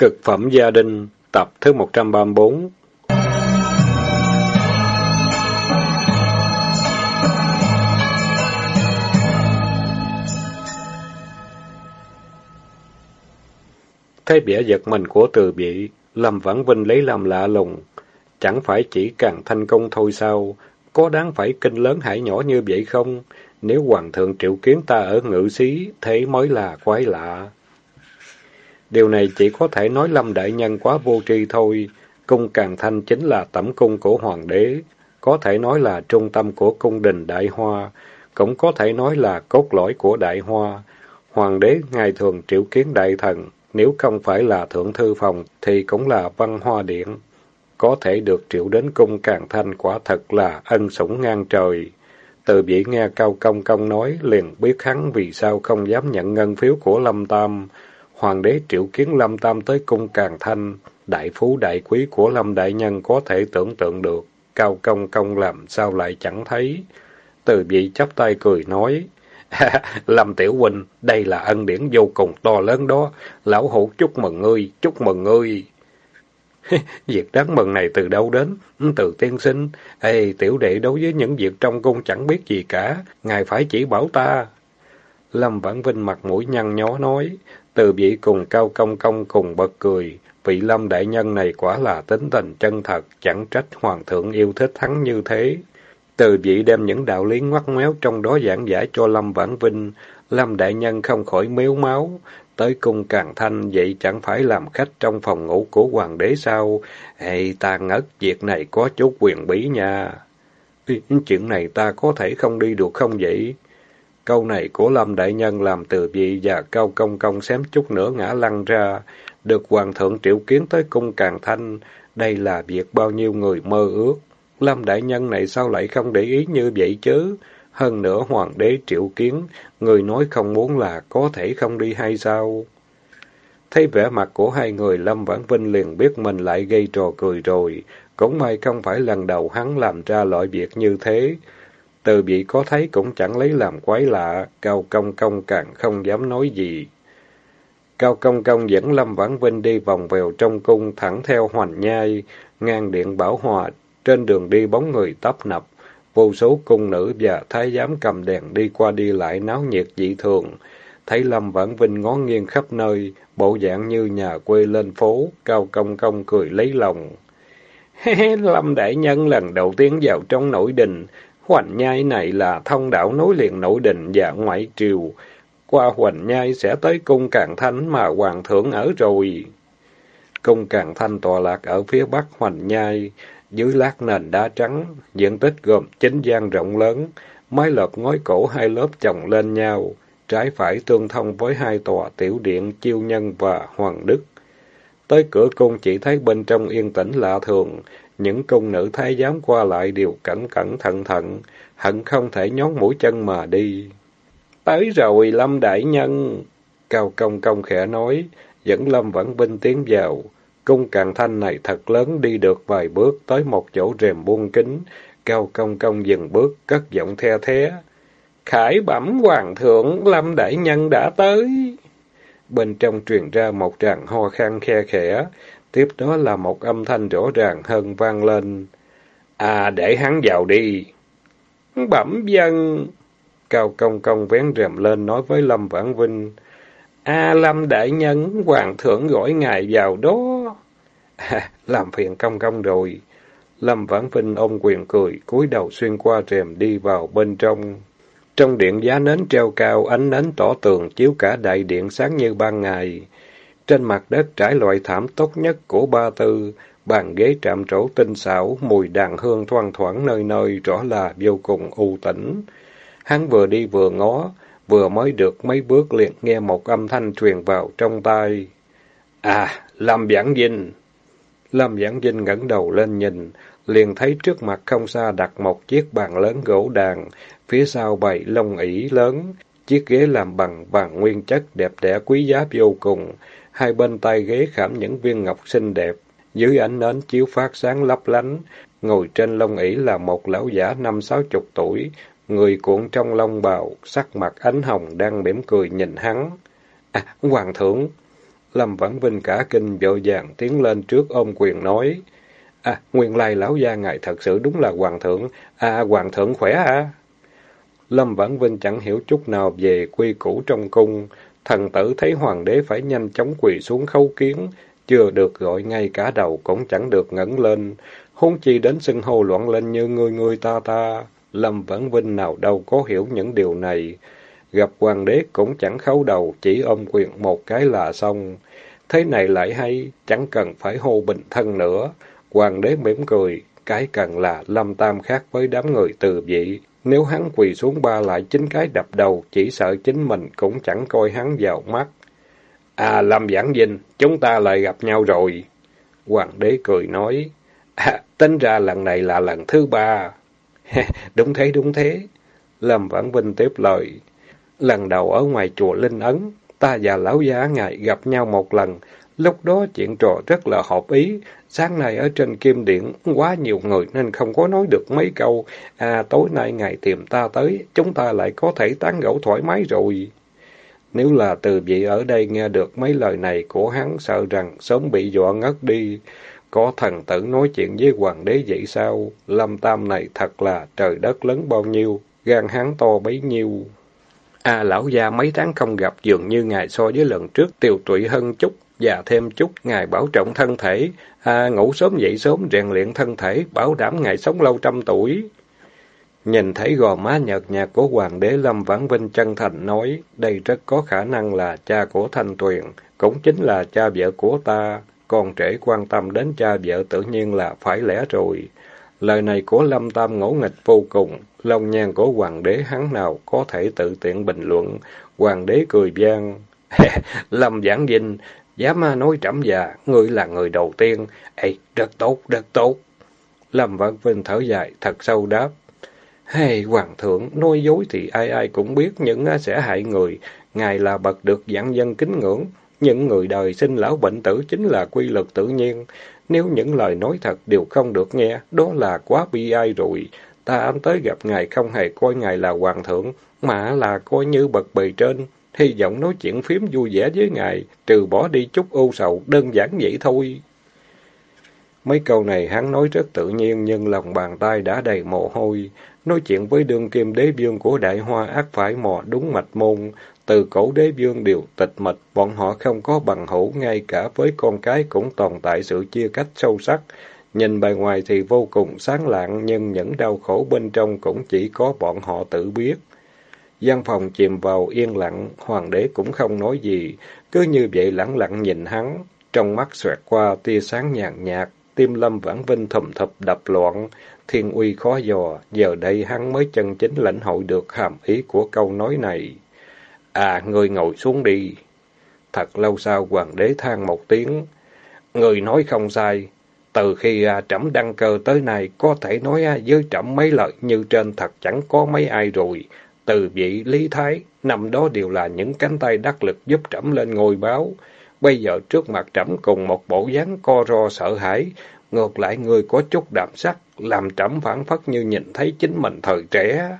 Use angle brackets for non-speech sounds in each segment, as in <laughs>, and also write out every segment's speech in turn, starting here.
Cực phẩm gia đình, tập thứ 134 Thấy vẻ giật mình của từ bị, Lâm Vãn Vinh lấy làm lạ lùng. Chẳng phải chỉ càng thành công thôi sao? Có đáng phải kinh lớn hải nhỏ như vậy không? Nếu hoàng thượng triệu kiến ta ở ngự xí, thế mới là quái lạ. Điều này chỉ có thể nói Lâm Đại Nhân quá vô tri thôi. Cung Càng Thanh chính là tẩm cung của Hoàng đế, có thể nói là trung tâm của cung đình Đại Hoa, cũng có thể nói là cốt lõi của Đại Hoa. Hoàng đế ngày thường triệu kiến đại thần, nếu không phải là thượng thư phòng thì cũng là văn hoa điện. Có thể được triệu đến cung Càng Thanh quả thật là ân sủng ngang trời. Từ bị nghe Cao Công Công nói, liền biết hắn vì sao không dám nhận ngân phiếu của Lâm Tam, Hoàng đế triệu kiến Lâm Tam tới cung Càng Thanh, đại phú đại quý của Lâm Đại Nhân có thể tưởng tượng được, cao công công làm sao lại chẳng thấy. Từ vị chắp tay cười nói, Lâm Tiểu Huynh, đây là ân điển vô cùng to lớn đó, lão hủ chúc mừng ngươi, chúc mừng ngươi. <laughs> việc đáng mừng này từ đâu đến? Ừ, từ tiên sinh, Ê, tiểu đệ đối với những việc trong cung chẳng biết gì cả, ngài phải chỉ bảo ta. Lâm Vãn Vinh mặt mũi nhăn nhó nói, từ vị cùng cao công công cùng bật cười, vị lâm đại nhân này quả là tính tình chân thật, chẳng trách hoàng thượng yêu thích hắn như thế. Từ vị đem những đạo lý ngoắt ngoéo trong đó giảng giải cho Lâm Vãn Vinh, Lâm đại nhân không khỏi miếu máu, tới cung càng thanh vậy chẳng phải làm khách trong phòng ngủ của hoàng đế sao? Ê, ta ngất, việc này có chút quyền bí nha. Chuyện này ta có thể không đi được không vậy? Câu này của Lâm Đại Nhân làm từ vị và Cao Công Công xém chút nữa ngã lăn ra. Được Hoàng thượng triệu kiến tới cung Càng Thanh, đây là việc bao nhiêu người mơ ước. Lâm Đại Nhân này sao lại không để ý như vậy chứ? Hơn nữa Hoàng đế triệu kiến, người nói không muốn là có thể không đi hay sao? Thấy vẻ mặt của hai người Lâm Vãn Vinh liền biết mình lại gây trò cười rồi. Cũng may không phải lần đầu hắn làm ra loại việc như thế. Từ vị có thấy cũng chẳng lấy làm quái lạ, Cao Công Công càng không dám nói gì. Cao Công Công dẫn Lâm Vãn Vinh đi vòng vèo trong cung thẳng theo hoành nhai, ngang điện bảo hòa, trên đường đi bóng người tấp nập, vô số cung nữ và thái giám cầm đèn đi qua đi lại náo nhiệt dị thường. Thấy Lâm Vãn Vinh ngó nghiêng khắp nơi, bộ dạng như nhà quê lên phố, Cao Công Công cười lấy lòng. <laughs> Lâm Đại Nhân lần đầu tiên vào trong nội đình, Hoành nhai này là thông đạo nối liền nội đình và ngoại triều. Qua hoành nhai sẽ tới cung Càng Thanh mà hoàng thượng ở rồi. Cung Càng Thanh tọa lạc ở phía bắc hoành nhai, dưới lát nền đá trắng, diện tích gồm chín gian rộng lớn, mái lợp ngói cổ hai lớp chồng lên nhau, trái phải tương thông với hai tòa tiểu điện Chiêu Nhân và Hoàng Đức. Tới cửa cung chỉ thấy bên trong yên tĩnh lạ thường, những cung nữ thái giám qua lại đều cẩn cẩn thận thận, hận không thể nhón mũi chân mà đi. Tới rồi, Lâm Đại Nhân! Cao Công Công khẽ nói, dẫn Lâm vẫn binh tiến vào. Cung càng thanh này thật lớn đi được vài bước tới một chỗ rèm buông kính. Cao Công Công dừng bước, cất giọng the thế. Khải bẩm hoàng thượng, Lâm Đại Nhân đã tới. Bên trong truyền ra một tràng ho khan khe khẽ, Tiếp đó là một âm thanh rõ ràng hơn vang lên. À, để hắn vào đi. Bẩm dân. Cao công công vén rèm lên nói với Lâm Vãn Vinh. A Lâm đại nhân, hoàng thượng gọi ngài vào đó. À, làm phiền công công rồi. Lâm Vãn Vinh ôm quyền cười, cúi đầu xuyên qua rèm đi vào bên trong. Trong điện giá nến treo cao, ánh nến tỏ tường chiếu cả đại điện sáng như ban ngày. Trên mặt đất trải loại thảm tốt nhất của ba tư, bàn ghế trạm trổ tinh xảo, mùi đàn hương thoang thoảng nơi nơi, rõ là vô cùng u tĩnh. Hắn vừa đi vừa ngó, vừa mới được mấy bước liền nghe một âm thanh truyền vào trong tai. À, Lâm Giảng Vinh! Lâm Giảng Vinh ngẩng đầu lên nhìn, liền thấy trước mặt không xa đặt một chiếc bàn lớn gỗ đàn, phía sau bày lông ỉ lớn, chiếc ghế làm bằng vàng nguyên chất đẹp đẽ quý giá vô cùng, hai bên tay ghế khảm những viên ngọc xinh đẹp, dưới ánh nến chiếu phát sáng lấp lánh, ngồi trên lông ỷ là một lão giả năm sáu chục tuổi, người cuộn trong lông bào, sắc mặt ánh hồng đang mỉm cười nhìn hắn. À, hoàng thượng! Lâm Vãn Vinh cả kinh vội vàng tiến lên trước ôm quyền nói. À, nguyên lai lão gia ngài thật sự đúng là hoàng thượng. À, hoàng thượng khỏe à? Lâm Vãn Vinh chẳng hiểu chút nào về quy củ trong cung. Thần tử thấy hoàng đế phải nhanh chóng quỳ xuống khấu kiến, chưa được gọi ngay cả đầu cũng chẳng được ngẩng lên. Huống chi đến xưng hô loạn lên như người người ta ta. Lâm Vãn Vinh nào đâu có hiểu những điều này. Gặp hoàng đế cũng chẳng khấu đầu, chỉ ôm quyền một cái là xong. Thế này lại hay, chẳng cần phải hô bình thân nữa. Hoàng đế mỉm cười, cái cần là Lâm Tam khác với đám người từ vị. Nếu hắn quỳ xuống ba lại chính cái đập đầu, chỉ sợ chính mình cũng chẳng coi hắn vào mắt. À, Lâm Giảng Vinh, chúng ta lại gặp nhau rồi. Hoàng đế cười nói, à, tính ra lần này là lần thứ ba. <laughs> đúng thế, đúng thế. Lâm Vãn Vinh tiếp lời, lần đầu ở ngoài chùa Linh Ấn, ta và lão giá ngài gặp nhau một lần, lúc đó chuyện trò rất là hợp ý, Sáng nay ở trên kim điện, quá nhiều người nên không có nói được mấy câu. À, tối nay ngài tìm ta tới, chúng ta lại có thể tán gẫu thoải mái rồi. Nếu là từ vị ở đây nghe được mấy lời này của hắn, sợ rằng sớm bị dọa ngất đi. Có thần tử nói chuyện với hoàng đế vậy sao? Lâm Tam này thật là trời đất lớn bao nhiêu, gan hắn to bấy nhiêu. À, lão gia mấy tháng không gặp dường như ngài so với lần trước tiều tụy hơn chút, và thêm chút ngài bảo trọng thân thể, à, ngủ sớm dậy sớm rèn luyện thân thể, bảo đảm ngài sống lâu trăm tuổi. Nhìn thấy gò má nhợt nhạt của hoàng đế Lâm Vãn Vinh chân thành nói, đây rất có khả năng là cha của Thanh Tuyền, cũng chính là cha vợ của ta, còn trẻ quan tâm đến cha vợ tự nhiên là phải lẽ rồi. Lời này của Lâm Tam ngỗ nghịch vô cùng, lòng nhang của hoàng đế hắn nào có thể tự tiện bình luận, hoàng đế cười gian. <laughs> Lâm Giảng Vinh, Dám nói trẫm già, ngươi là người đầu tiên. Ê, rất tốt, rất tốt. Lâm Văn Vinh thở dài, thật sâu đáp. Hey, Hoàng thượng, nói dối thì ai ai cũng biết, những sẽ hại người. Ngài là bậc được dạng dân kính ngưỡng. Những người đời sinh lão bệnh tử chính là quy luật tự nhiên. Nếu những lời nói thật đều không được nghe, đó là quá bi ai rồi. Ta ám tới gặp ngài không hề coi ngài là hoàng thượng, mà là coi như bậc bề trên hy vọng nói chuyện phím vui vẻ với ngài, trừ bỏ đi chút ưu sầu, đơn giản vậy thôi. Mấy câu này hắn nói rất tự nhiên, nhưng lòng bàn tay đã đầy mồ hôi. Nói chuyện với đương kim đế vương của đại hoa ác phải mò đúng mạch môn. Từ cổ đế vương đều tịch mịch, bọn họ không có bằng hữu, ngay cả với con cái cũng tồn tại sự chia cách sâu sắc. Nhìn bề ngoài thì vô cùng sáng lạng, nhưng những đau khổ bên trong cũng chỉ có bọn họ tự biết. Gian phòng chìm vào yên lặng, hoàng đế cũng không nói gì, cứ như vậy lẳng lặng nhìn hắn. Trong mắt xoẹt qua tia sáng nhàn nhạt, tim lâm vãn vinh thầm thập đập loạn, thiên uy khó dò, giờ đây hắn mới chân chính lãnh hội được hàm ý của câu nói này. À, người ngồi xuống đi. Thật lâu sau hoàng đế than một tiếng. Người nói không sai, từ khi à, trẫm đăng cơ tới nay, có thể nói à, với trẫm mấy lời như trên thật chẳng có mấy ai rồi. Từ vị Lý Thái, năm đó đều là những cánh tay đắc lực giúp trẫm lên ngôi báo. Bây giờ trước mặt trẫm cùng một bộ dáng co ro sợ hãi, ngược lại người có chút đạm sắc, làm trẫm phản phất như nhìn thấy chính mình thời trẻ.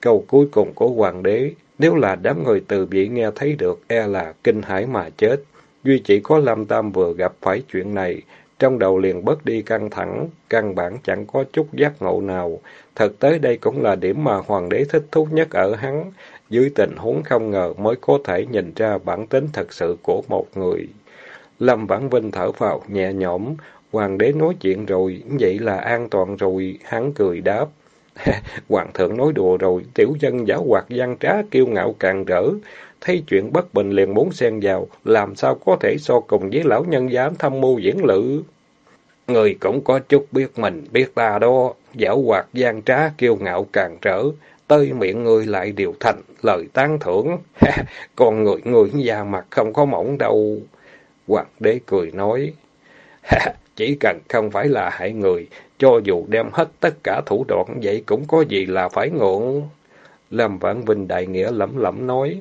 Câu cuối cùng của hoàng đế, nếu là đám người từ vị nghe thấy được, e là kinh hãi mà chết. Duy chỉ có Lam Tam vừa gặp phải chuyện này, trong đầu liền bớt đi căng thẳng, căn bản chẳng có chút giác ngộ nào. Thực tế đây cũng là điểm mà hoàng đế thích thú nhất ở hắn, dưới tình huống không ngờ mới có thể nhìn ra bản tính thật sự của một người. Lâm Vãn Vinh thở vào nhẹ nhõm, hoàng đế nói chuyện rồi, vậy là an toàn rồi, hắn cười đáp. <laughs> Hoàng thượng nói đùa rồi, tiểu dân giáo hoạt gian trá kiêu ngạo càng rỡ, thấy chuyện bất bình liền muốn xen vào, làm sao có thể so cùng với lão nhân dám thăm mưu diễn lự. Người cũng có chút biết mình, biết ta đó, dảo hoạt gian trá kiêu ngạo càng trở, tới miệng người lại điều thành lời tán thưởng. <laughs> Còn người người già mặt không có mỏng đâu. Hoàng đế cười nói, <laughs> chỉ cần không phải là hại người, cho dù đem hết tất cả thủ đoạn vậy cũng có gì là phải ngượng. Lâm Vãn Vinh đại nghĩa lẩm lẩm nói,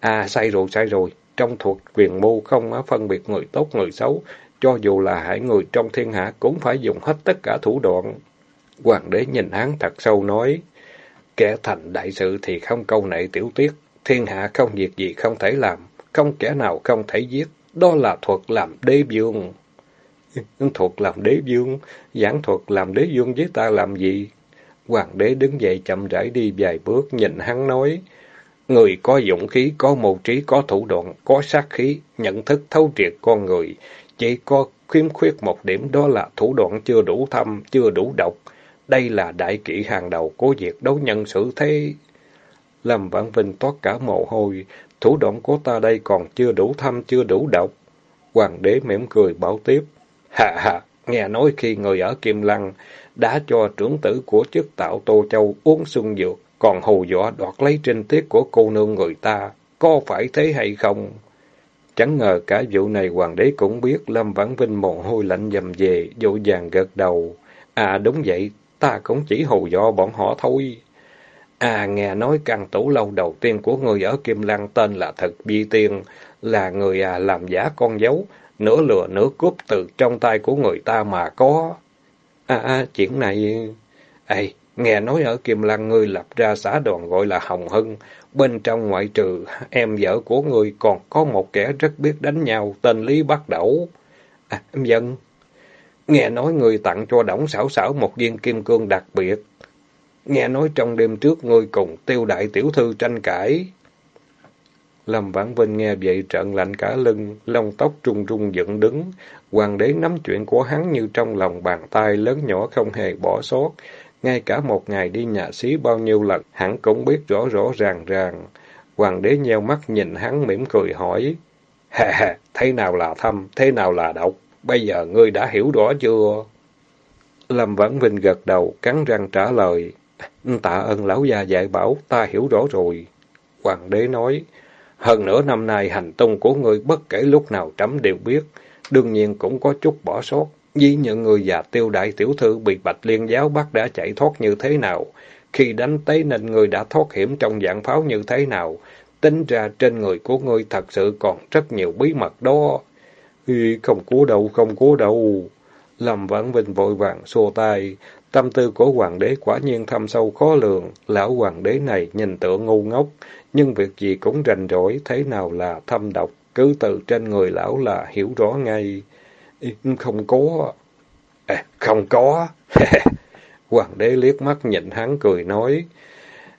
À, sai rồi, sai rồi. Trong thuộc quyền mưu không phân biệt người tốt, người xấu. Cho dù là hải người trong thiên hạ cũng phải dùng hết tất cả thủ đoạn. Hoàng đế nhìn hắn thật sâu nói. Kẻ thành đại sự thì không câu nệ tiểu tiết. Thiên hạ không việc gì không thể làm. Không kẻ nào không thể giết. đó là thuật làm đế vương. Thuật làm đế vương, giảng thuật làm đế vương với ta làm gì? Hoàng đế đứng dậy chậm rãi đi vài bước, nhìn hắn nói, Người có dũng khí, có mưu trí, có thủ đoạn, có sát khí, nhận thức thấu triệt con người. Chỉ có khiếm khuyết một điểm đó là thủ đoạn chưa đủ thâm, chưa đủ độc. Đây là đại kỵ hàng đầu của việc đấu nhân xử thế. Lâm Vãn Vinh toát cả mồ hôi, thủ đoạn của ta đây còn chưa đủ thâm, chưa đủ độc. Hoàng đế mỉm cười bảo tiếp. Hà hà, nghe nói khi người ở Kim Lăng đã cho trưởng tử của chức tạo Tô Châu uống xuân dược, còn hù dọa đoạt lấy trinh tiết của cô nương người ta, có phải thế hay không? Chẳng ngờ cả vụ này hoàng đế cũng biết, Lâm Vãn Vinh mồ hôi lạnh dầm về, dội dàng gật đầu. À đúng vậy, ta cũng chỉ hù dọa bọn họ thôi. À nghe nói căn tủ lâu đầu tiên của người ở Kim Lăng tên là Thật Bi Tiên, là người à làm giả con dấu, nửa lừa nửa cướp từ trong tay của người ta mà có. À, à chuyện này... Ê, Nghe nói ở Kim Lan ngươi lập ra xã đoàn gọi là Hồng Hưng, bên trong ngoại trừ em vợ của ngươi còn có một kẻ rất biết đánh nhau, tên Lý Bắc Đẩu. À, em dân. Nghe nói ngươi tặng cho Đổng Sảo Sảo một viên kim cương đặc biệt. Nghe nói trong đêm trước ngươi cùng tiêu đại tiểu thư tranh cãi. Lâm Vãn Vinh nghe vậy trận lạnh cả lưng, lông tóc trung trung dựng đứng. Hoàng đế nắm chuyện của hắn như trong lòng bàn tay lớn nhỏ không hề bỏ sót. Ngay cả một ngày đi nhà xí bao nhiêu lần, hắn cũng biết rõ rõ ràng ràng. Hoàng đế nheo mắt nhìn hắn mỉm cười hỏi, Hà hà, thế nào là thâm, thế nào là độc? Bây giờ ngươi đã hiểu rõ chưa? Lâm Vãn Vinh gật đầu, cắn răng trả lời, Tạ ơn lão gia dạy bảo, ta hiểu rõ rồi. Hoàng đế nói, hơn nửa năm nay hành tung của ngươi bất kể lúc nào trẫm đều biết, đương nhiên cũng có chút bỏ sót. Vì những người già tiêu đại tiểu thư bị bạch liên giáo bắt đã chạy thoát như thế nào, khi đánh tế nên người đã thoát hiểm trong dạng pháo như thế nào, tính ra trên người của ngươi thật sự còn rất nhiều bí mật đó. Ý, không cố đâu, không cố đâu. Lâm Vãn Vinh vội vàng xô tay, tâm tư của hoàng đế quả nhiên thâm sâu khó lường, lão hoàng đế này nhìn tựa ngu ngốc, nhưng việc gì cũng rành rỗi, thế nào là thâm độc, cứ từ trên người lão là hiểu rõ ngay. Không có. À, không có. <laughs> Hoàng đế liếc mắt nhìn hắn cười nói.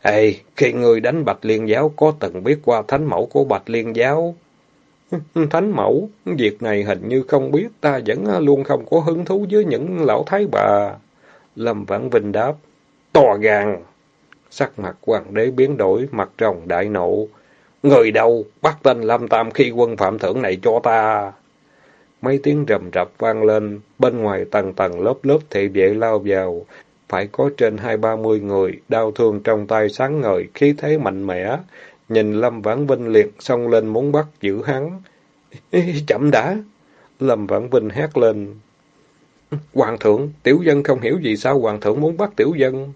Ê, khi người đánh Bạch Liên Giáo có từng biết qua thánh mẫu của Bạch Liên Giáo? <laughs> Thánh mẫu, việc này hình như không biết, ta vẫn luôn không có hứng thú với những lão thái bà. Lâm Vãn Vinh đáp, to gan. Sắc mặt hoàng đế biến đổi, mặt rồng đại nộ. Người đâu, bắt tên Lâm Tam khi quân phạm thưởng này cho ta. Mấy tiếng rầm rập vang lên, bên ngoài tầng tầng lớp lớp thị vệ lao vào. Phải có trên hai ba mươi người, đau thương trong tay sáng ngời, khí thế mạnh mẽ. Nhìn Lâm Vãn Vinh liệt xông lên muốn bắt giữ hắn. <laughs> Chậm đã! Lâm Vãn Vinh hét lên. Hoàng thượng, tiểu dân không hiểu gì sao hoàng thượng muốn bắt tiểu dân.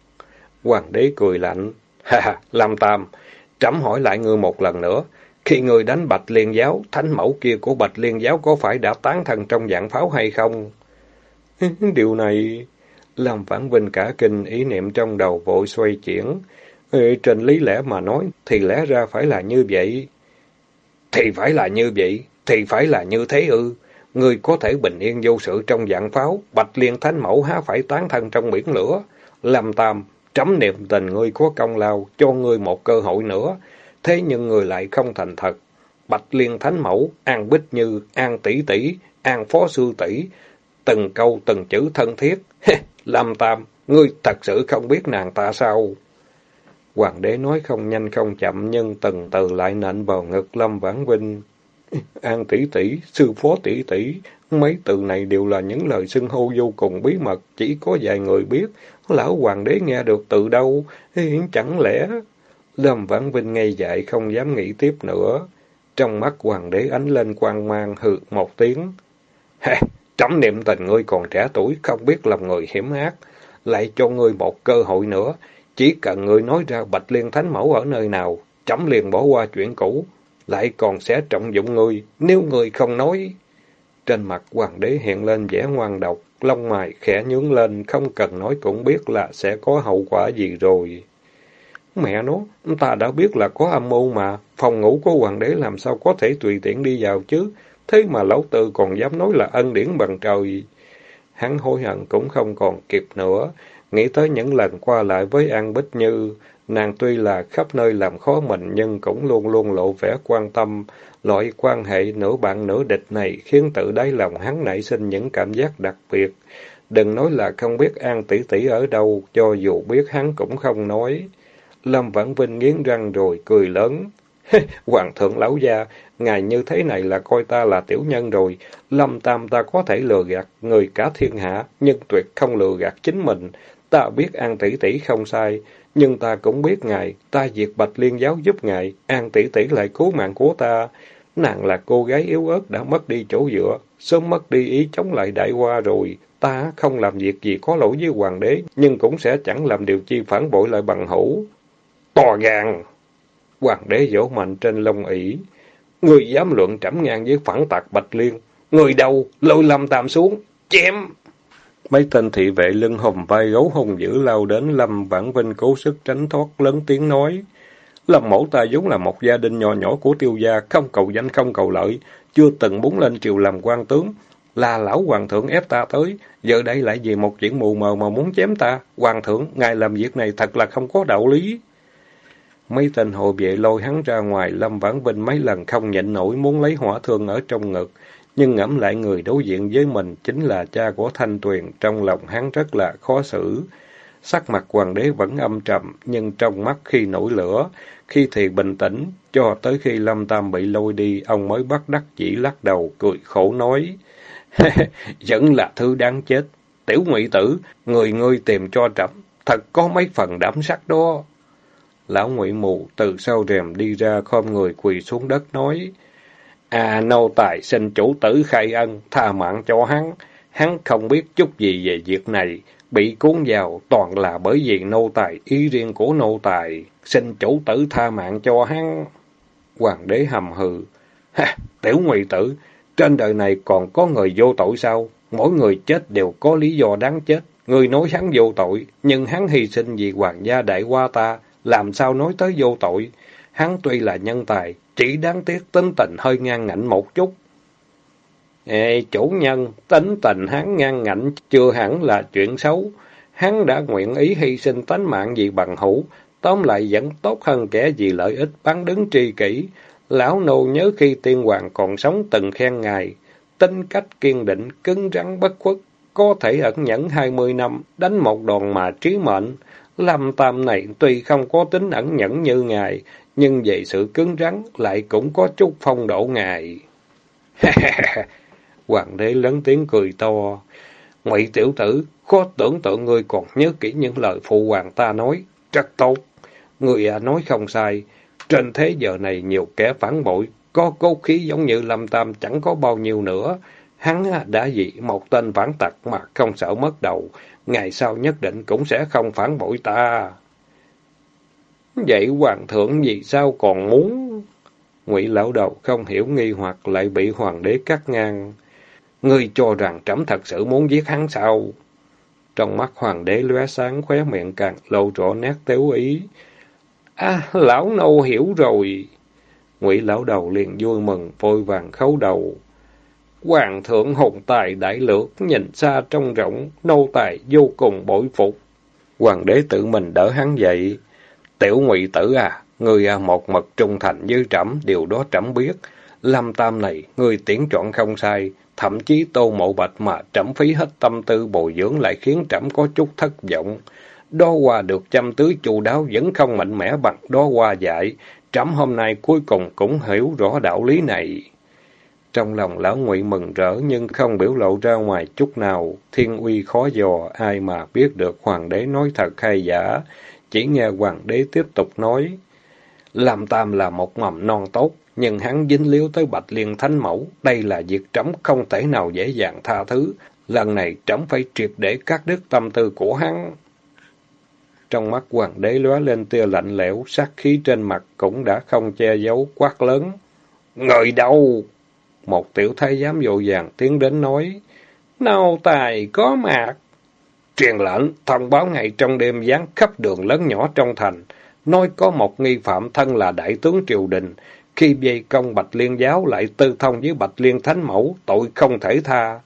Hoàng đế cười lạnh. Ha ha, Lâm Tam, trẫm hỏi lại ngươi một lần nữa. Khi người đánh Bạch Liên Giáo, thánh mẫu kia của Bạch Liên Giáo có phải đã tán thần trong dạng pháo hay không? <laughs> Điều này làm phản vinh cả kinh ý niệm trong đầu vội xoay chuyển. Ê, trên lý lẽ mà nói thì lẽ ra phải là như vậy. Thì phải là như vậy, thì phải là như thế ư. Người có thể bình yên vô sự trong dạng pháo, Bạch Liên Thánh Mẫu há phải tán thân trong biển lửa. Làm tam, trắm niệm tình ngươi có công lao, cho ngươi một cơ hội nữa thế nhưng người lại không thành thật. Bạch Liên Thánh Mẫu, An Bích Như, An Tỷ Tỷ, An Phó Sư Tỷ, từng câu từng chữ thân thiết. Lâm Tam, ngươi thật sự không biết nàng ta sao? Hoàng đế nói không nhanh không chậm nhưng từng từ lại nện vào ngực Lâm Vãn Vinh. <laughs> An tỷ tỷ, sư phó tỷ tỷ, mấy từ này đều là những lời xưng hô vô cùng bí mật, chỉ có vài người biết. Lão hoàng đế nghe được từ đâu, chẳng lẽ... Lâm Vãn Vinh ngây dại không dám nghĩ tiếp nữa. Trong mắt hoàng đế ánh lên quang mang hừ một tiếng. Hè, trẫm niệm tình ngươi còn trẻ tuổi, không biết làm người hiểm ác. Lại cho ngươi một cơ hội nữa. Chỉ cần ngươi nói ra Bạch Liên Thánh Mẫu ở nơi nào, chấm liền bỏ qua chuyện cũ. Lại còn sẽ trọng dụng ngươi, nếu ngươi không nói. Trên mặt hoàng đế hiện lên vẻ ngoan độc, lông mày khẽ nhướng lên, không cần nói cũng biết là sẽ có hậu quả gì rồi. Mẹ nó, ta đã biết là có âm mưu mà, phòng ngủ của hoàng đế làm sao có thể tùy tiện đi vào chứ. thế mà lão tư còn dám nói là ân điển bằng trời. Hắn hối hận cũng không còn kịp nữa, nghĩ tới những lần qua lại với An Bích Như, nàng tuy là khắp nơi làm khó mình nhưng cũng luôn luôn lộ vẻ quan tâm, loại quan hệ nửa bạn nửa địch này khiến tự đáy lòng hắn nảy sinh những cảm giác đặc biệt. Đừng nói là không biết An tỷ tỷ ở đâu, cho dù biết hắn cũng không nói. Lâm Vãn Vinh nghiến răng rồi cười lớn. <laughs> Hoàng thượng lão gia, ngài như thế này là coi ta là tiểu nhân rồi. Lâm Tam ta có thể lừa gạt người cả thiên hạ, nhưng tuyệt không lừa gạt chính mình. Ta biết An tỷ tỷ không sai, nhưng ta cũng biết ngài, ta diệt Bạch Liên giáo giúp ngài, An tỷ tỷ lại cứu mạng của ta. Nàng là cô gái yếu ớt đã mất đi chỗ dựa, sớm mất đi ý chống lại đại hoa rồi. Ta không làm việc gì có lỗi với hoàng đế, nhưng cũng sẽ chẳng làm điều chi phản bội lại bằng hữu. To gan! Hoàng đế vỗ mạnh trên lông ỷ. Người dám luận trẫm ngang với phản tạc Bạch Liên. Người đâu? Lôi lâm tam xuống. Chém! Mấy tên thị vệ lưng hồng vai gấu hùng dữ lao đến Lâm Vãn Vinh cố sức tránh thoát lớn tiếng nói. Lâm mẫu ta vốn là một gia đình nhỏ nhỏ của tiêu gia, không cầu danh không cầu lợi, chưa từng muốn lên triều làm quan tướng. Là lão hoàng thượng ép ta tới, giờ đây lại vì một chuyện mù mờ mà muốn chém ta. Hoàng thượng, ngài làm việc này thật là không có đạo lý. Mấy tên hộ vệ lôi hắn ra ngoài, Lâm Vãn Vinh mấy lần không nhịn nổi muốn lấy hỏa thương ở trong ngực. Nhưng ngẫm lại người đối diện với mình chính là cha của Thanh Tuyền, trong lòng hắn rất là khó xử. Sắc mặt hoàng đế vẫn âm trầm, nhưng trong mắt khi nổi lửa, khi thì bình tĩnh, cho tới khi Lâm Tam bị lôi đi, ông mới bắt đắc chỉ lắc đầu, cười khổ nói. Vẫn là thứ đáng chết. Tiểu ngụy tử, người ngươi tìm cho trẫm thật có mấy phần đảm sắc đó. Lão ngụy mù từ sau rèm đi ra khom người quỳ xuống đất nói. À, nô tài xin chủ tử khai ân, tha mạng cho hắn. Hắn không biết chút gì về việc này, bị cuốn vào toàn là bởi vì nô tài, ý riêng của nô tài. Xin chủ tử tha mạng cho hắn. Hoàng đế hầm hừ. Ha, tiểu ngụy tử, trên đời này còn có người vô tội sao? Mỗi người chết đều có lý do đáng chết. Người nói hắn vô tội, nhưng hắn hy sinh vì hoàng gia đại qua ta, làm sao nói tới vô tội? Hắn tuy là nhân tài, chỉ đáng tiếc tính tình hơi ngang ngạnh một chút. Ê, chủ nhân, tính tình hắn ngang ngạnh chưa hẳn là chuyện xấu. Hắn đã nguyện ý hy sinh tánh mạng vì bằng hữu, tóm lại vẫn tốt hơn kẻ vì lợi ích bán đứng tri kỷ. Lão nô nhớ khi tiên hoàng còn sống từng khen ngài, tính cách kiên định, cứng rắn bất khuất, có thể ẩn nhẫn hai mươi năm, đánh một đòn mà trí mệnh. Lâm Tam này tuy không có tính ẩn nhẫn như ngài, nhưng về sự cứng rắn lại cũng có chút phong độ ngài. <laughs> Hoàng đế lớn tiếng cười to. Ngụy tiểu tử, khó tưởng tượng ngươi còn nhớ kỹ những lời phụ hoàng ta nói. Rất tốt. Người à nói không sai. Trên thế giờ này nhiều kẻ phản bội, có cố khí giống như Lâm Tam chẳng có bao nhiêu nữa. Hắn à, đã dị một tên phản tặc mà không sợ mất đầu. Ngày sau nhất định cũng sẽ không phản bội ta. Vậy hoàng thượng vì sao còn muốn? Ngụy lão đầu không hiểu nghi hoặc lại bị hoàng đế cắt ngang. Ngươi cho rằng trẫm thật sự muốn giết hắn sao? Trong mắt hoàng đế lóe sáng khóe miệng càng lộ rõ nét tếu ý. À, lão nâu hiểu rồi. Ngụy lão đầu liền vui mừng, vội vàng khấu đầu. Hoàng thượng hùng tài đại lược, nhìn xa trong rộng, nô tài vô cùng bội phục. Hoàng đế tự mình đỡ hắn dậy. Tiểu ngụy tử à, người à, một mật trung thành như trẫm, điều đó trẫm biết. Lâm Tam này, người tiễn chọn không sai, thậm chí tô mộ bạch mà trẫm phí hết tâm tư bồi dưỡng lại khiến trẫm có chút thất vọng. Đo hoa được chăm tưới chu đáo vẫn không mạnh mẽ bằng đo hoa dạy Trẫm hôm nay cuối cùng cũng hiểu rõ đạo lý này. Trong lòng lão ngụy mừng rỡ nhưng không biểu lộ ra ngoài chút nào. Thiên uy khó dò, ai mà biết được hoàng đế nói thật hay giả. Chỉ nghe hoàng đế tiếp tục nói. Làm tam là một mầm non tốt, nhưng hắn dính líu tới bạch liên thánh mẫu. Đây là việc trẫm không thể nào dễ dàng tha thứ. Lần này trẫm phải triệt để cắt đứt tâm tư của hắn. Trong mắt hoàng đế lóe lên tia lạnh lẽo, sát khí trên mặt cũng đã không che giấu quát lớn. Người đâu? Một tiểu thái giám dỗ dàng tiến đến nói. Nâu tài có mặt. Truyền lệnh, thông báo ngày trong đêm gián khắp đường lớn nhỏ trong thành. Nói có một nghi phạm thân là đại tướng triều đình. Khi dây công Bạch Liên giáo lại tư thông với Bạch Liên Thánh Mẫu, tội không thể tha.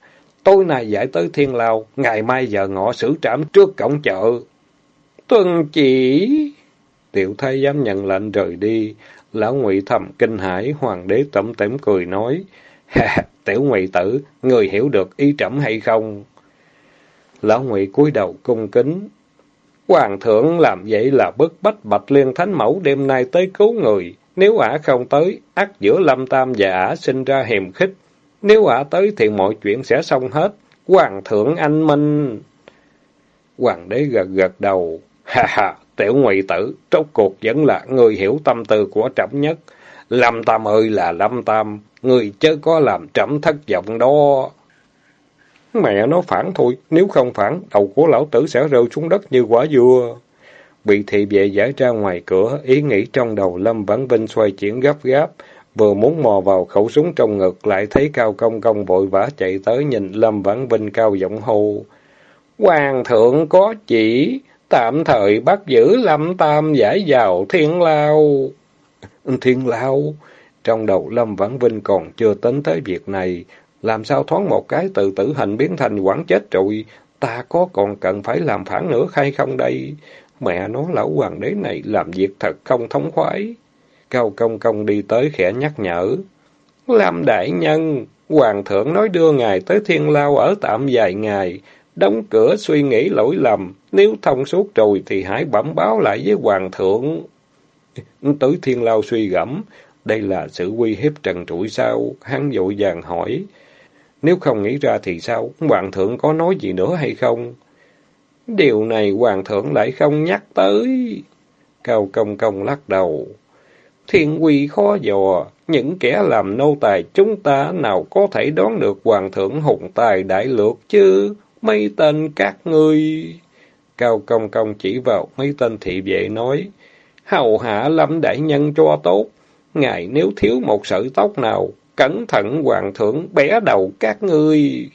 Tối nay giải tới Thiên Lao, ngày mai giờ ngọ xử trảm trước cổng chợ. Tuân chỉ... Tiểu thái dám nhận lệnh rời đi. Lão ngụy thầm kinh hãi, hoàng đế tẩm tẩm cười nói. <laughs> Tiểu ngụy tử, người hiểu được ý trẫm hay không? Lão ngụy cúi đầu cung kính. Hoàng thượng làm vậy là bức bách Bạch Liên Thánh Mẫu đêm nay tới cứu người. Nếu ả không tới, ắt giữa Lâm Tam và ả sinh ra hiềm khích. Nếu ả tới thì mọi chuyện sẽ xong hết. Hoàng thượng anh minh. Hoàng đế gật gật đầu. <laughs> Ha ha, tiểu ngụy tử, trốt cuộc vẫn là người hiểu tâm tư của trẫm nhất. Lâm Tam ơi là Lâm Tam, người chớ có làm trẫm thất vọng đó. Mẹ nó phản thôi, nếu không phản, đầu của lão tử sẽ rơi xuống đất như quả dưa. Bị thị vệ giải ra ngoài cửa, ý nghĩ trong đầu Lâm Vãn Vinh xoay chuyển gấp gáp, vừa muốn mò vào khẩu súng trong ngực, lại thấy Cao Công Công vội vã chạy tới nhìn Lâm Vãn Vinh cao giọng hô. Hoàng thượng có chỉ, tạm thời bắt giữ Lâm Tam giải vào thiên lao. Thiên lao? Trong đầu Lâm Vãn Vinh còn chưa tính tới việc này, làm sao thoáng một cái từ tử hình biến thành quản chết rồi, ta có còn cần phải làm phản nữa hay không đây? Mẹ nó lão hoàng đế này làm việc thật không thống khoái. Cao công công đi tới khẽ nhắc nhở. Làm đại nhân, hoàng thượng nói đưa ngài tới thiên lao ở tạm vài ngày, đóng cửa suy nghĩ lỗi lầm, nếu thông suốt rồi thì hãy bẩm báo lại với hoàng thượng. Tới thiên lao suy gẫm, đây là sự uy hiếp trần trụi sao? Hắn dội vàng hỏi. Nếu không nghĩ ra thì sao? Hoàng thượng có nói gì nữa hay không? Điều này hoàng thượng lại không nhắc tới. Cao công công lắc đầu. Thiên quy khó dò, những kẻ làm nô tài chúng ta nào có thể đoán được hoàng thượng hùng tài đại lược chứ? Mấy tên các ngươi... Cao công công chỉ vào mấy tên thị vệ nói, hầu hạ lâm đại nhân cho tốt, ngài nếu thiếu một sợi tóc nào, cẩn thận hoàng thượng bẻ đầu các ngươi.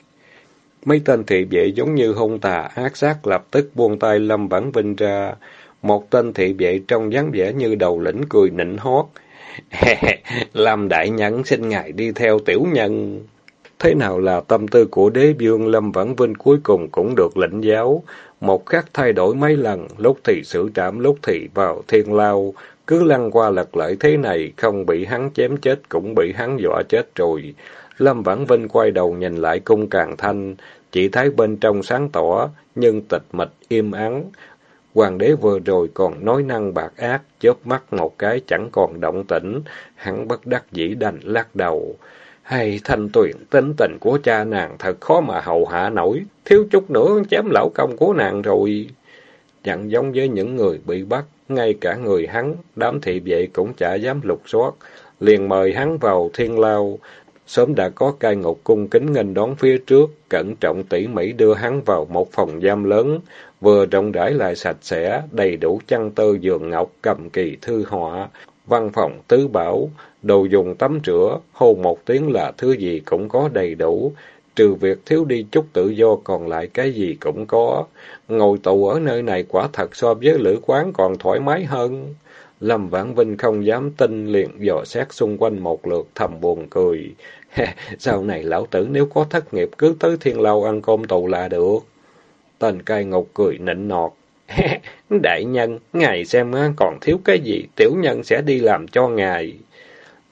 Mấy tên thị vệ giống như hung tà ác sát lập tức buông tay Lâm Vãn Vinh ra. Một tên thị vệ trong dáng vẻ như đầu lĩnh cười nịnh hót. <laughs> Lâm đại nhân xin ngài đi theo tiểu nhân. Thế nào là tâm tư của đế vương Lâm Vãn Vinh cuối cùng cũng được lĩnh giáo. Một khắc thay đổi mấy lần, lúc thì xử trảm, lúc thì vào thiên lao. Cứ lăn qua lật lại thế này, không bị hắn chém chết cũng bị hắn dọa chết rồi. Lâm Vãn Vinh quay đầu nhìn lại cung càng thanh, chỉ thấy bên trong sáng tỏ, nhưng tịch mịch im ắng. Hoàng đế vừa rồi còn nói năng bạc ác, chớp mắt một cái chẳng còn động tĩnh, hắn bất đắc dĩ đành lắc đầu. Hay thanh tuyền tính tình của cha nàng thật khó mà hầu hạ nổi, thiếu chút nữa chém lão công của nàng rồi. Chẳng giống với những người bị bắt, ngay cả người hắn, đám thị vệ cũng chả dám lục soát, liền mời hắn vào thiên lao, Sớm đã có cai ngục cung kính nghênh đón phía trước, cẩn trọng tỉ mỉ đưa hắn vào một phòng giam lớn, vừa rộng rãi lại sạch sẽ, đầy đủ chăn tơ giường ngọc, cầm kỳ thư họa, văn phòng tứ bảo, đồ dùng tắm rửa, hô một tiếng là thứ gì cũng có đầy đủ, trừ việc thiếu đi chút tự do còn lại cái gì cũng có. Ngồi tù ở nơi này quả thật so với lữ quán còn thoải mái hơn. Lâm Vãn Vinh không dám tin liền dò xét xung quanh một lượt thầm buồn cười. Sau này lão tử nếu có thất nghiệp cứ tới thiên lao ăn cơm tù là được. Tên cai ngục cười nịnh nọt. Đại nhân, ngài xem còn thiếu cái gì, tiểu nhân sẽ đi làm cho ngài.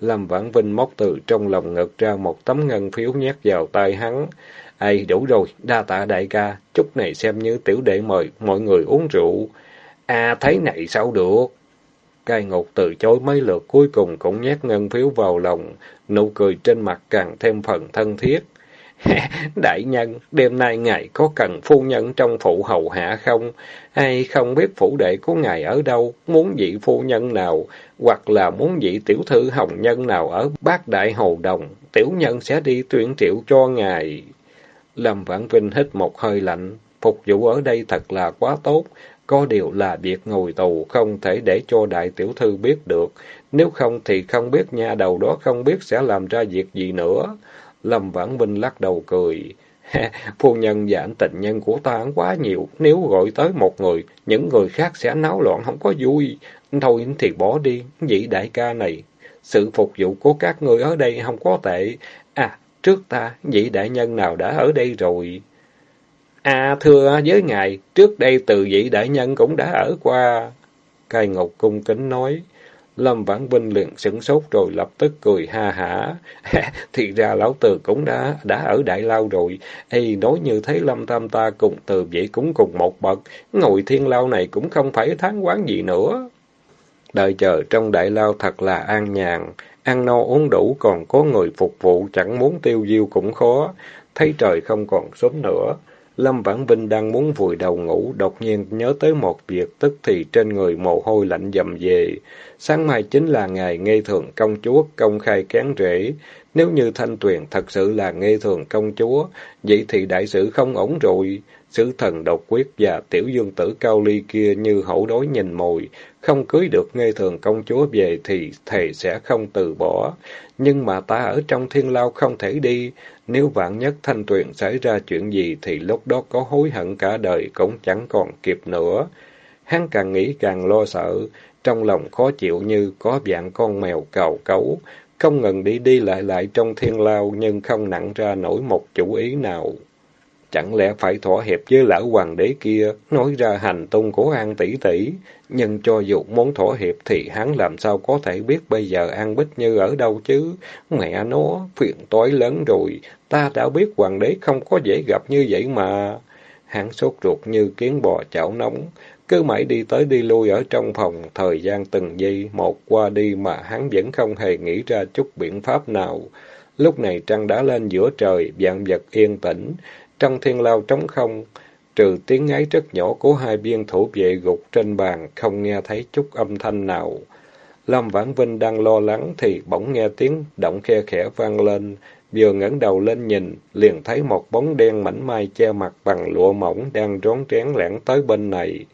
Lâm Vãn Vinh móc từ trong lòng ngực ra một tấm ngân phiếu nhét vào tay hắn. ai đủ rồi, đa tạ đại ca, chút này xem như tiểu đệ mời mọi người uống rượu. À, thấy này sao được? Cai ngục từ chối mấy lượt cuối cùng cũng nhét ngân phiếu vào lòng, nụ cười trên mặt càng thêm phần thân thiết. <laughs> Đại nhân, đêm nay ngài có cần phu nhân trong phụ hầu hạ không? ai không biết phủ đệ của ngài ở đâu, muốn vị phu nhân nào, hoặc là muốn vị tiểu thư hồng nhân nào ở bát đại hầu đồng, tiểu nhân sẽ đi tuyển triệu cho ngài. Lâm Vãn Vinh hít một hơi lạnh, phục vụ ở đây thật là quá tốt, có điều là việc ngồi tù không thể để cho đại tiểu thư biết được, nếu không thì không biết nhà đầu đó không biết sẽ làm ra việc gì nữa. Lâm Vãn Vinh lắc đầu cười. <laughs> Phu nhân và anh tình nhân của ta quá nhiều, nếu gọi tới một người, những người khác sẽ náo loạn không có vui. Thôi thì bỏ đi, vị đại ca này. Sự phục vụ của các người ở đây không có tệ. À, trước ta, vị đại nhân nào đã ở đây rồi? À, thưa với ngài, trước đây từ vị đại nhân cũng đã ở qua. Cai Ngọc cung kính nói. Lâm Vãn Vinh liền sửng sốt rồi lập tức cười ha hả. <laughs> Thì ra lão từ cũng đã đã ở Đại Lao rồi. Ê, nói như thế Lâm Tam ta cùng từ vậy cũng cùng một bậc. Ngồi thiên lao này cũng không phải tháng quán gì nữa. Đợi chờ trong Đại Lao thật là an nhàn. Ăn no uống đủ còn có người phục vụ chẳng muốn tiêu diêu cũng khó. Thấy trời không còn sớm nữa. Lâm Vãn Vinh đang muốn vùi đầu ngủ, đột nhiên nhớ tới một việc, tức thì trên người mồ hôi lạnh dầm về. Sáng mai chính là ngày ngây thường công chúa công khai kén rễ. Nếu như Thanh Tuyền thật sự là ngây thường công chúa, vậy thì đại sự không ổn rồi. Sứ thần độc quyết và tiểu dương tử cao ly kia như hậu đối nhìn mồi, không cưới được ngây thường công chúa về thì thầy sẽ không từ bỏ. Nhưng mà ta ở trong thiên lao không thể đi, nếu vạn nhất thanh tuyền xảy ra chuyện gì thì lúc đó có hối hận cả đời cũng chẳng còn kịp nữa. Hắn càng nghĩ càng lo sợ, trong lòng khó chịu như có dạng con mèo cào cấu, không ngừng đi đi lại lại trong thiên lao nhưng không nặng ra nổi một chủ ý nào. Chẳng lẽ phải thỏa hiệp với lão hoàng đế kia, nói ra hành tung của An tỷ tỷ, nhưng cho dù muốn thỏa hiệp thì hắn làm sao có thể biết bây giờ An Bích Như ở đâu chứ? Mẹ nó, phiền toái lớn rồi, ta đã biết hoàng đế không có dễ gặp như vậy mà. Hắn sốt ruột như kiến bò chảo nóng, cứ mãi đi tới đi lui ở trong phòng, thời gian từng giây một qua đi mà hắn vẫn không hề nghĩ ra chút biện pháp nào. Lúc này trăng đã lên giữa trời, vạn vật yên tĩnh, trong thiên lao trống không, trừ tiếng ngáy rất nhỏ của hai biên thủ vệ gục trên bàn, không nghe thấy chút âm thanh nào. Lâm Vãn Vinh đang lo lắng thì bỗng nghe tiếng động khe khẽ vang lên, vừa ngẩng đầu lên nhìn, liền thấy một bóng đen mảnh mai che mặt bằng lụa mỏng đang rón rén lẻn tới bên này.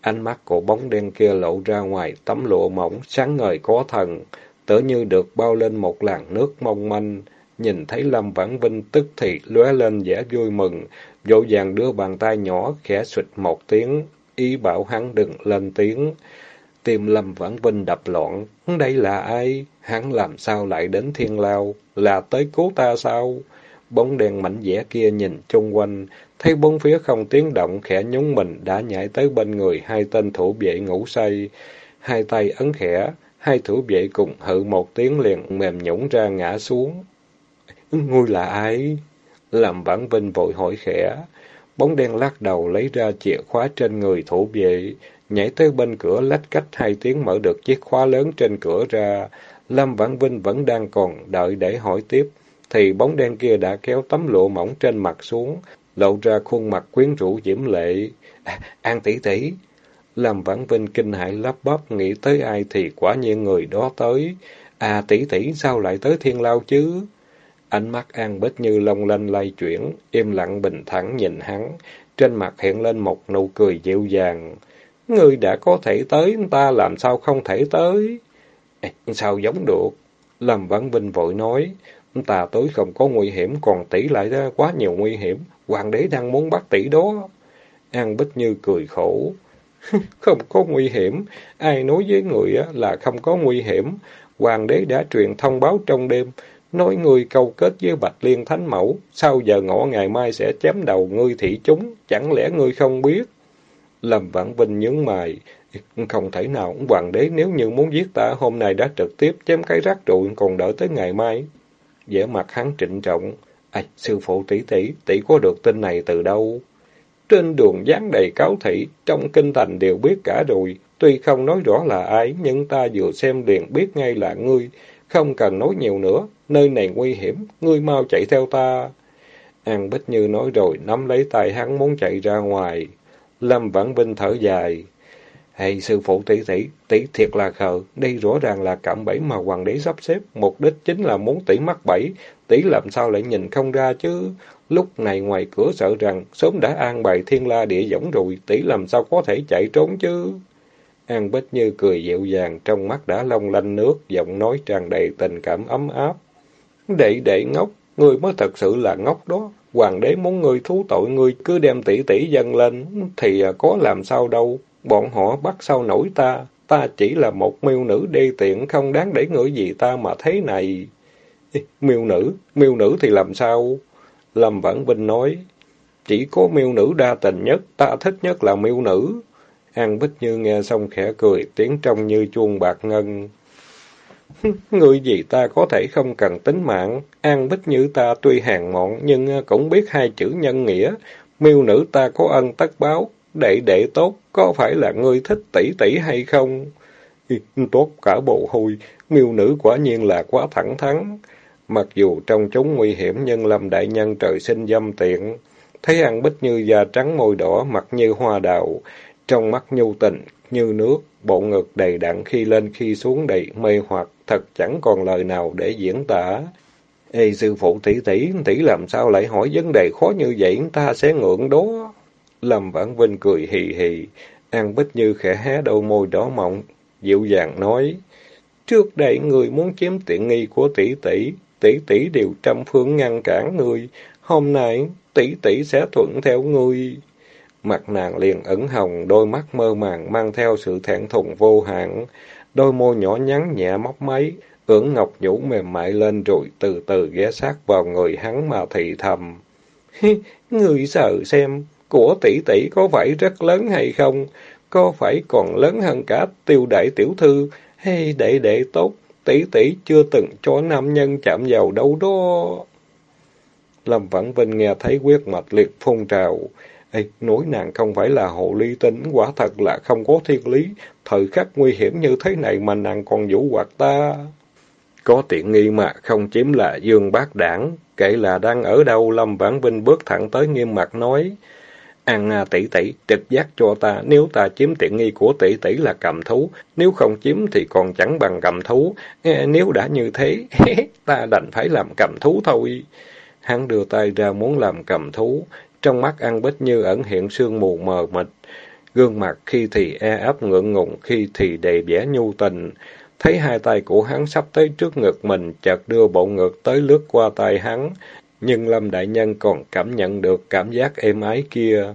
Ánh mắt của bóng đen kia lộ ra ngoài tấm lụa mỏng sáng ngời có thần, tựa như được bao lên một làn nước mong manh. Nhìn thấy Lâm Vãn Vinh tức thì lóe lên vẻ vui mừng, dỗ dàng đưa bàn tay nhỏ khẽ sụt một tiếng, ý bảo hắn đừng lên tiếng. Tim Lâm Vãn Vinh đập loạn, đây là ai? Hắn làm sao lại đến thiên lao? Là tới cứu ta sao? Bóng đèn mảnh vẽ kia nhìn chung quanh, thấy bốn phía không tiếng động, khẽ nhúng mình đã nhảy tới bên người hai tên thủ vệ ngủ say. Hai tay ấn khẽ, hai thủ vệ cùng hự một tiếng liền mềm nhũng ra ngã xuống. Ngươi là ai? Làm bản vinh vội hỏi khẽ. Bóng đen lắc đầu lấy ra chìa khóa trên người thủ vệ, nhảy tới bên cửa lách cách hai tiếng mở được chiếc khóa lớn trên cửa ra. Lâm Vãn Vinh vẫn đang còn đợi để hỏi tiếp, thì bóng đen kia đã kéo tấm lụa mỏng trên mặt xuống, lộ ra khuôn mặt quyến rũ diễm lệ. À, An tỷ tỷ! Lâm Vãn Vinh kinh hãi lắp bắp nghĩ tới ai thì quả nhiên người đó tới. À tỷ tỷ sao lại tới thiên lao chứ? Ánh mắt An Bích như long lanh lay chuyển, im lặng bình thản nhìn hắn, trên mặt hiện lên một nụ cười dịu dàng. Ngươi đã có thể tới, ta làm sao không thể tới? Ê, sao giống được? Lâm văn Vinh vội nói, ta tới không có nguy hiểm, còn tỷ lại ra quá nhiều nguy hiểm, hoàng đế đang muốn bắt tỷ đó. An Bích Như cười khổ. <laughs> không có nguy hiểm, ai nói với người là không có nguy hiểm, hoàng đế đã truyền thông báo trong đêm, Nói ngươi câu kết với Bạch Liên Thánh Mẫu, sau giờ ngọ ngày mai sẽ chém đầu ngươi thị chúng, chẳng lẽ ngươi không biết? Lâm Vãn Vinh nhướng mày, không thể nào, hoàng đế nếu như muốn giết ta, hôm nay đã trực tiếp chém cái rác rồi còn đợi tới ngày mai. vẻ mặt hắn trịnh trọng, à, sư phụ tỷ tỷ, tỷ có được tin này từ đâu? Trên đường dán đầy cáo thị, trong kinh thành đều biết cả rồi, tuy không nói rõ là ai, nhưng ta vừa xem liền biết ngay là ngươi, không cần nói nhiều nữa, nơi này nguy hiểm, ngươi mau chạy theo ta. An Bích Như nói rồi, nắm lấy tay hắn muốn chạy ra ngoài. Lâm Vãn Vinh thở dài. Hay sư phụ tỷ tỷ, tỷ thiệt là khờ, đây rõ ràng là cạm bẫy mà hoàng đế sắp xếp, mục đích chính là muốn tỷ mắc bẫy, tỷ làm sao lại nhìn không ra chứ? Lúc này ngoài cửa sợ rằng sớm đã an bài thiên la địa võng rồi, tỷ làm sao có thể chạy trốn chứ? An Bích Như cười dịu dàng, trong mắt đã long lanh nước, giọng nói tràn đầy tình cảm ấm áp. Đệ đệ ngốc, ngươi mới thật sự là ngốc đó. Hoàng đế muốn ngươi thú tội ngươi cứ đem tỷ tỷ dâng lên, thì à, có làm sao đâu. Bọn họ bắt sao nổi ta. ta chỉ là một miêu nữ đê tiện, không đáng để ngửi gì ta mà thế này. Miêu nữ, miêu nữ thì làm sao? Lâm Vãn Vinh nói, chỉ có miêu nữ đa tình nhất, ta thích nhất là miêu nữ. An Bích Như nghe xong khẽ cười, tiếng trong như chuông bạc ngân. Người gì ta có thể không cần tính mạng, An Bích Như ta tuy hàng mọn, nhưng cũng biết hai chữ nhân nghĩa. Miêu nữ ta có ân tất báo, đệ đệ tốt, có phải là ngươi thích tỷ tỷ hay không? Tốt cả bộ hôi, miêu nữ quả nhiên là quá thẳng thắn. Mặc dù trong chúng nguy hiểm nhưng Lâm Đại Nhân trời sinh dâm tiện. Thấy An Bích Như da trắng môi đỏ, mặt như hoa đào, trong mắt nhu tình, như nước, bộ ngực đầy đặn khi lên khi xuống đầy mê hoặc, thật chẳng còn lời nào để diễn tả. Ê sư phụ tỷ tỷ, tỷ làm sao lại hỏi vấn đề khó như vậy, ta sẽ ngượng đó. Lâm Vãn Vinh cười hì hì, An Bích Như khẽ hé đôi môi đỏ mọng, dịu dàng nói, Trước đây người muốn chiếm tiện nghi của tỷ tỷ, tỷ tỷ đều trăm phương ngăn cản người, hôm nay tỷ tỷ sẽ thuận theo người. Mặt nàng liền ẩn hồng, đôi mắt mơ màng mang theo sự thẹn thùng vô hạn, đôi môi nhỏ nhắn nhẹ móc máy, ưỡn ngọc nhũ mềm mại lên rồi từ từ ghé sát vào người hắn mà thị thầm. Người sợ xem, của tỷ tỷ có phải rất lớn hay không? Có phải còn lớn hơn cả tiêu đại tiểu thư? Hay đệ đệ tốt, tỷ tỷ chưa từng cho nam nhân chạm vào đâu đó? Lâm Vãn Vinh nghe thấy quyết mạch liệt phun trào. Ê, nói nàng không phải là hộ ly tinh, quả thật là không có thiên lý. Thời khắc nguy hiểm như thế này mà nàng còn vũ hoạt ta. Có tiện nghi mà không chiếm là dương bác đảng. Kể là đang ở đâu, Lâm Vãn Vinh bước thẳng tới nghiêm mặt nói. An à, tỷ tỷ, trực giác cho ta, nếu ta chiếm tiện nghi của tỷ tỷ là cầm thú, nếu không chiếm thì còn chẳng bằng cầm thú. Nếu đã như thế, <laughs> ta đành phải làm cầm thú thôi. Hắn đưa tay ra muốn làm cầm thú, trong mắt An Bích Như ẩn hiện sương mù mờ mịt, gương mặt khi thì e ấp ngượng ngùng, khi thì đầy vẻ nhu tình. Thấy hai tay của hắn sắp tới trước ngực mình, chợt đưa bộ ngực tới lướt qua tay hắn, nhưng Lâm Đại Nhân còn cảm nhận được cảm giác êm ái kia.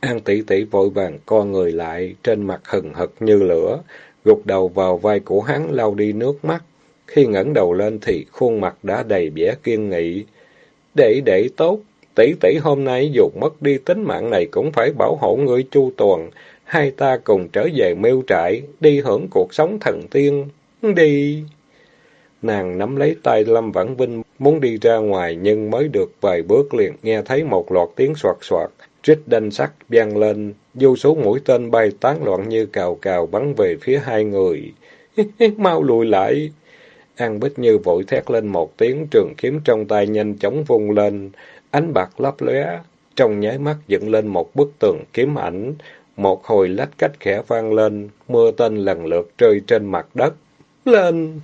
An tỷ tỷ vội vàng co người lại, trên mặt hừng hực như lửa, gục đầu vào vai của hắn lau đi nước mắt. Khi ngẩng đầu lên thì khuôn mặt đã đầy vẻ kiên nghị. Để để tốt, tỷ tỷ hôm nay dù mất đi tính mạng này cũng phải bảo hộ người chu toàn. Hai ta cùng trở về miêu trại, đi hưởng cuộc sống thần tiên. Đi! Nàng nắm lấy tay Lâm Vãn Vinh, muốn đi ra ngoài nhưng mới được vài bước liền nghe thấy một loạt tiếng soạt soạt, trích đanh sắt vang lên, vô số mũi tên bay tán loạn như cào cào bắn về phía hai người. <laughs> Mau lùi lại! An Bích Như vội thét lên một tiếng, trường kiếm trong tay nhanh chóng vung lên, ánh bạc lấp lóe, trong nháy mắt dựng lên một bức tường kiếm ảnh, một hồi lách cách khẽ vang lên, mưa tên lần lượt rơi trên mặt đất. Lên!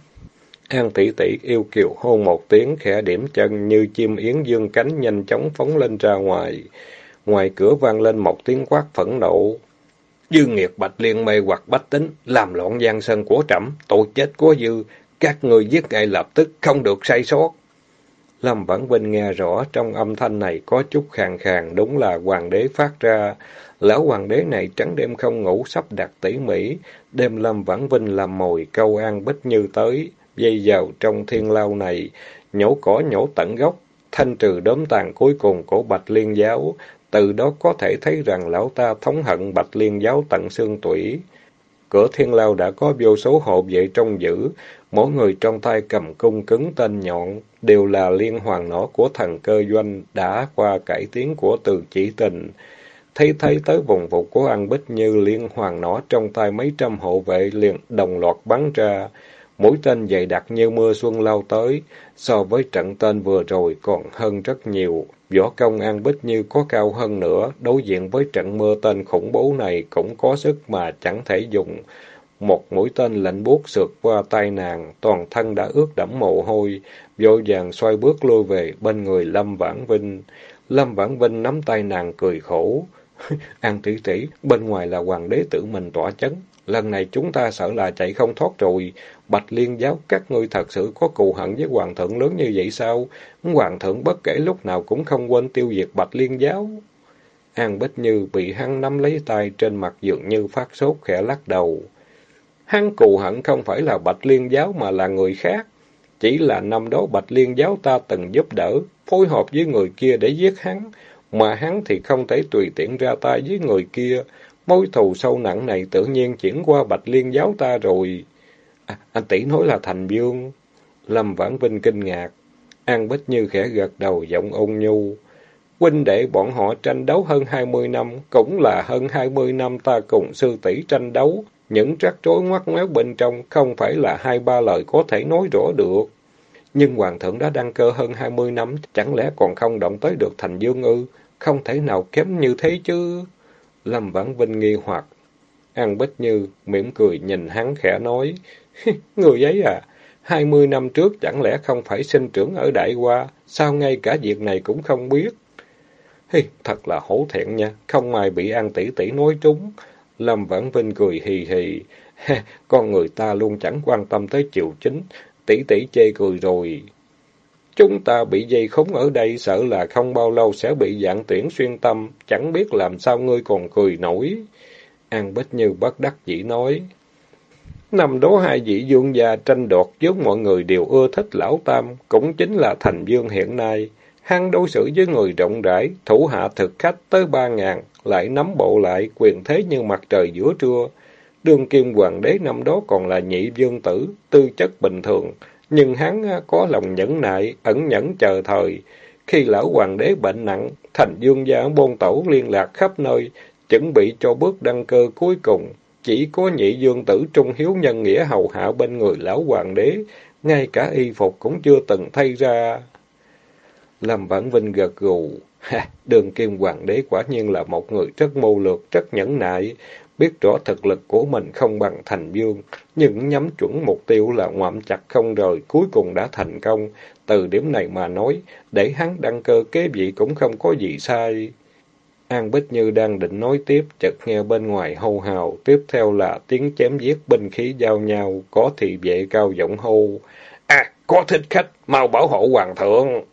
An tỷ tỷ yêu kiều hôn một tiếng khẽ điểm chân như chim yến dương cánh nhanh chóng phóng lên ra ngoài. Ngoài cửa vang lên một tiếng quát phẫn nộ. Dư nghiệt bạch liên mê hoặc bách tính, làm loạn gian sân của trẫm tội chết của dư, các người giết ngay lập tức, không được sai sót. Lâm Vãn Vinh nghe rõ trong âm thanh này có chút khàn khàn, đúng là hoàng đế phát ra. Lão hoàng đế này trắng đêm không ngủ sắp đặt tỉ mỉ, đêm Lâm Vãn Vinh làm mồi câu an bích như tới dây vào trong thiên lao này, nhổ cỏ nhổ tận gốc, thanh trừ đốm tàn cuối cùng của Bạch Liên giáo, từ đó có thể thấy rằng lão ta thống hận Bạch Liên giáo tận xương tủy. Cửa thiên lao đã có vô số hộ vệ trong giữ, mỗi người trong tay cầm cung cứng tên nhọn, đều là liên hoàng nỏ của thần cơ doanh đã qua cải tiến của từ chỉ tình. Thấy thấy tới vùng vụ của An Bích như liên hoàng nỏ trong tay mấy trăm hộ vệ liền đồng loạt bắn ra, Mũi tên dày đặc như mưa xuân lao tới, so với trận tên vừa rồi còn hơn rất nhiều. Võ công An Bích Như có cao hơn nữa, đối diện với trận mưa tên khủng bố này cũng có sức mà chẳng thể dùng. Một mũi tên lạnh buốt sượt qua tay nàng, toàn thân đã ướt đẫm mồ hôi, vội vàng xoay bước lui về bên người Lâm Vãn Vinh. Lâm Vãn Vinh nắm tay nàng cười khổ. <laughs> An tỷ tỷ, bên ngoài là hoàng đế tự mình tỏa chấn, lần này chúng ta sợ là chạy không thoát rồi. Bạch Liên giáo các ngươi thật sự có cù hận với hoàng thượng lớn như vậy sao? Hoàng thượng bất kể lúc nào cũng không quên tiêu diệt Bạch Liên giáo. An Bích Như bị hắn nắm lấy tay trên mặt dường như phát sốt khẽ lắc đầu. Hắn cù hận không phải là Bạch Liên giáo mà là người khác. Chỉ là năm đó Bạch Liên giáo ta từng giúp đỡ, phối hợp với người kia để giết hắn, mà hắn thì không thể tùy tiện ra tay với người kia. Mối thù sâu nặng này tự nhiên chuyển qua Bạch Liên giáo ta rồi. À, anh tỷ nói là Thành Dương. Lâm Vãn Vinh kinh ngạc. An Bích Như khẽ gật đầu giọng ôn nhu. Huynh đệ bọn họ tranh đấu hơn hai mươi năm, cũng là hơn hai mươi năm ta cùng sư tỷ tranh đấu. Những rắc rối ngoắt ngoéo bên trong không phải là hai ba lời có thể nói rõ được. Nhưng hoàng thượng đã đăng cơ hơn hai mươi năm, chẳng lẽ còn không động tới được thành dương ư? Không thể nào kém như thế chứ. Lâm Vãn Vinh nghi hoặc. An Bích Như mỉm cười nhìn hắn khẽ nói. <laughs> Người ấy à, hai mươi năm trước chẳng lẽ không phải sinh trưởng ở Đại Hoa, sao ngay cả việc này cũng không biết? Hi, thật là hổ thẹn nha, không may bị An tỷ tỷ nói trúng. Lâm Vãn Vinh cười hì hì. <laughs> Con người ta luôn chẳng quan tâm tới chiều chính, tỷ tỷ chê cười rồi. Chúng ta bị dây khống ở đây, sợ là không bao lâu sẽ bị dạng tuyển xuyên tâm, chẳng biết làm sao ngươi còn cười nổi. An Bích Như bất đắc dĩ nói. Năm đó hai vị dương gia tranh đoạt vốn mọi người đều ưa thích lão tam, cũng chính là thành dương hiện nay. Hắn đối xử với người rộng rãi, thủ hạ thực khách tới ba ngàn, lại nắm bộ lại, quyền thế như mặt trời giữa trưa. Đương kim hoàng đế năm đó còn là nhị dương tử, tư chất bình thường, nhưng hắn à, có lòng nhẫn nại, ẩn nhẫn chờ thời. Khi lão hoàng đế bệnh nặng, thành dương gia bôn tẩu liên lạc khắp nơi, chuẩn bị cho bước đăng cơ cuối cùng. Chỉ có nhị dương tử trung hiếu nhân nghĩa hầu hạ bên người lão hoàng đế, ngay cả y phục cũng chưa từng thay ra. Lâm Vãn Vinh gật gù. <laughs> Ha, đường kim hoàng đế quả nhiên là một người rất mưu lược, rất nhẫn nại, biết rõ thực lực của mình không bằng thành dương, nhưng nhắm chuẩn mục tiêu là ngoạm chặt không rời, cuối cùng đã thành công. Từ điểm này mà nói, để hắn đăng cơ kế vị cũng không có gì sai. An Bích Như đang định nói tiếp, chợt nghe bên ngoài hô hào, tiếp theo là tiếng chém giết binh khí giao nhau, có thị vệ cao giọng hô. À, có thích khách, mau bảo hộ hoàng thượng!